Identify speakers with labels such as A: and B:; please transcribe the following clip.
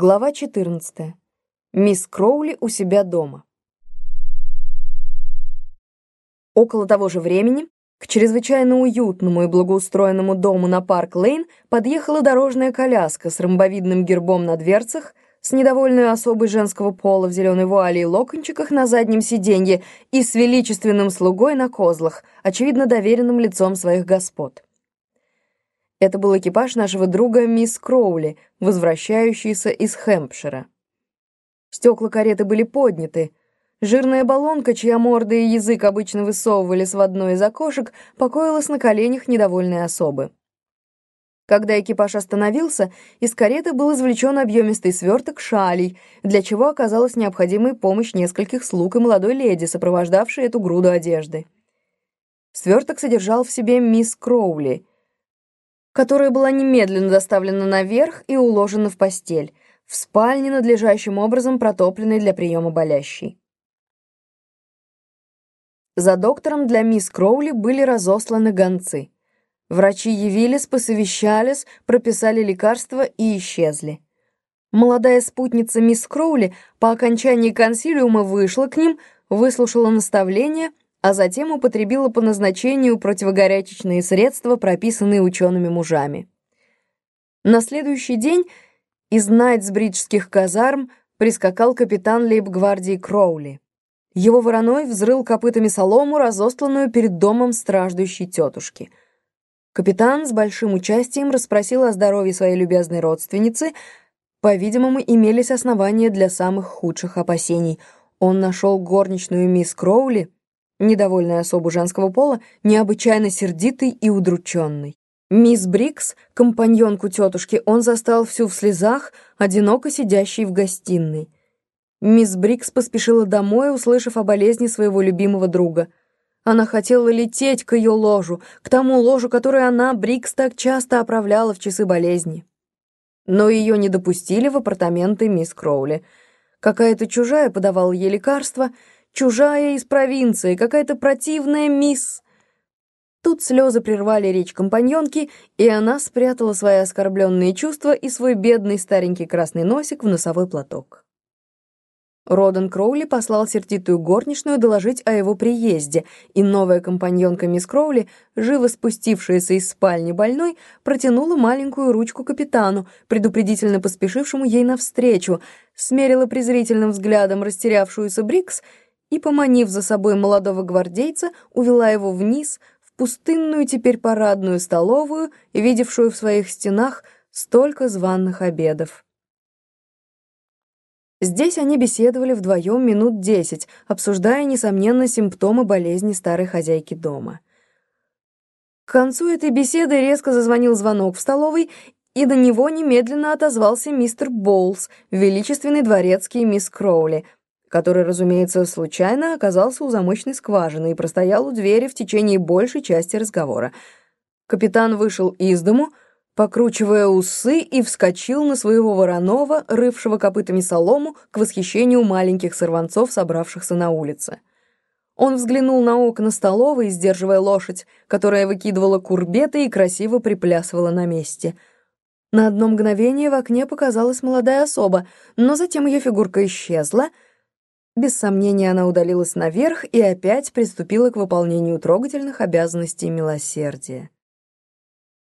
A: Глава 14. Мисс Кроули у себя дома. Около того же времени к чрезвычайно уютному и благоустроенному дому на Парк-Лейн подъехала дорожная коляска с ромбовидным гербом на дверцах, с недовольной особой женского пола в зеленой вуале и локончиках на заднем сиденье и с величественным слугой на козлах, очевидно доверенным лицом своих господ. Это был экипаж нашего друга мисс Кроули, возвращающийся из Хэмпшира. Стекла кареты были подняты. Жирная баллонка, чья морда и язык обычно высовывались в одно из окошек, покоилась на коленях недовольной особы. Когда экипаж остановился, из кареты был извлечен объемистый сверток шалей, для чего оказалась необходимой помощь нескольких слуг и молодой леди, сопровождавшей эту груду одежды. Сверток содержал в себе мисс Кроули — которая была немедленно доставлена наверх и уложена в постель, в спальне, надлежащим образом протопленной для приема болящей. За доктором для мисс Кроули были разосланы гонцы. Врачи явились, посовещались, прописали лекарства и исчезли. Молодая спутница мисс Кроули по окончании консилиума вышла к ним, выслушала наставления — а затем употребила по назначению противогорячечные средства, прописанные учеными мужами. На следующий день из Найтсбриджских казарм прискакал капитан лейб-гвардии Кроули. Его вороной взрыл копытами солому, разостланную перед домом страждущей тетушки. Капитан с большим участием расспросил о здоровье своей любезной родственницы. По-видимому, имелись основания для самых худших опасений. Он нашел горничную мисс Кроули — недовольная особу женского пола, необычайно сердитый и удрученный. Мисс Брикс, компаньонку тетушки, он застал всю в слезах, одиноко сидящей в гостиной. Мисс Брикс поспешила домой, услышав о болезни своего любимого друга. Она хотела лететь к ее ложу, к тому ложу, которое она, Брикс, так часто оправляла в часы болезни. Но ее не допустили в апартаменты мисс Кроули. Какая-то чужая подавала ей лекарства — чужая из провинции, какая-то противная мисс. Тут слезы прервали речь компаньонки, и она спрятала свои оскорбленные чувства и свой бедный старенький красный носик в носовой платок. Роден Кроули послал сердитую горничную доложить о его приезде, и новая компаньонка мисс Кроули, живо спустившаяся из спальни больной, протянула маленькую ручку капитану, предупредительно поспешившему ей навстречу, смерила презрительным взглядом растерявшуюся Брикс и, поманив за собой молодого гвардейца, увела его вниз, в пустынную теперь парадную столовую, видевшую в своих стенах столько званных обедов. Здесь они беседовали вдвоем минут десять, обсуждая, несомненно, симптомы болезни старой хозяйки дома. К концу этой беседы резко зазвонил звонок в столовой, и до него немедленно отозвался мистер Боулс, величественный дворецкий мисс Кроули — который, разумеется, случайно оказался у замочной скважины и простоял у двери в течение большей части разговора. Капитан вышел из дому, покручивая усы, и вскочил на своего вороного, рывшего копытами солому, к восхищению маленьких сорванцов, собравшихся на улице. Он взглянул на окна столовой, сдерживая лошадь, которая выкидывала курбеты и красиво приплясывала на месте. На одно мгновение в окне показалась молодая особа, но затем ее фигурка исчезла — без сомнения, она удалилась наверх и опять приступила к выполнению трогательных обязанностей милосердия.